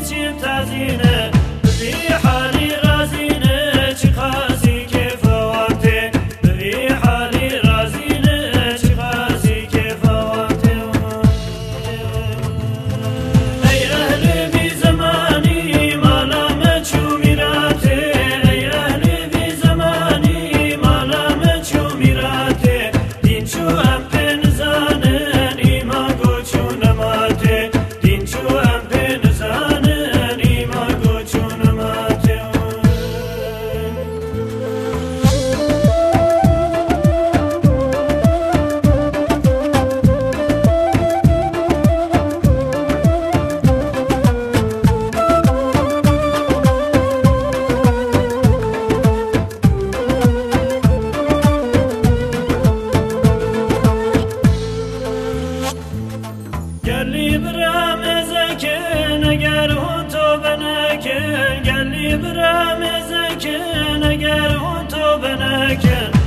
życiem ta. گلی برم زکن اگر اون تو بنکن گلی برم زکن اگر اون تو بنکن